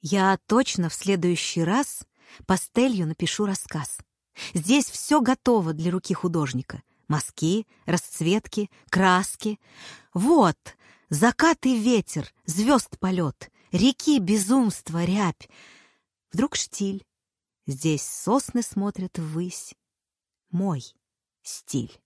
Я точно в следующий раз пастелью напишу рассказ. Здесь все готово для руки художника. Мазки, расцветки, краски. Вот, закат и ветер, звезд полет, реки безумство, рябь. Вдруг штиль. Здесь сосны смотрят ввысь. Мой стиль.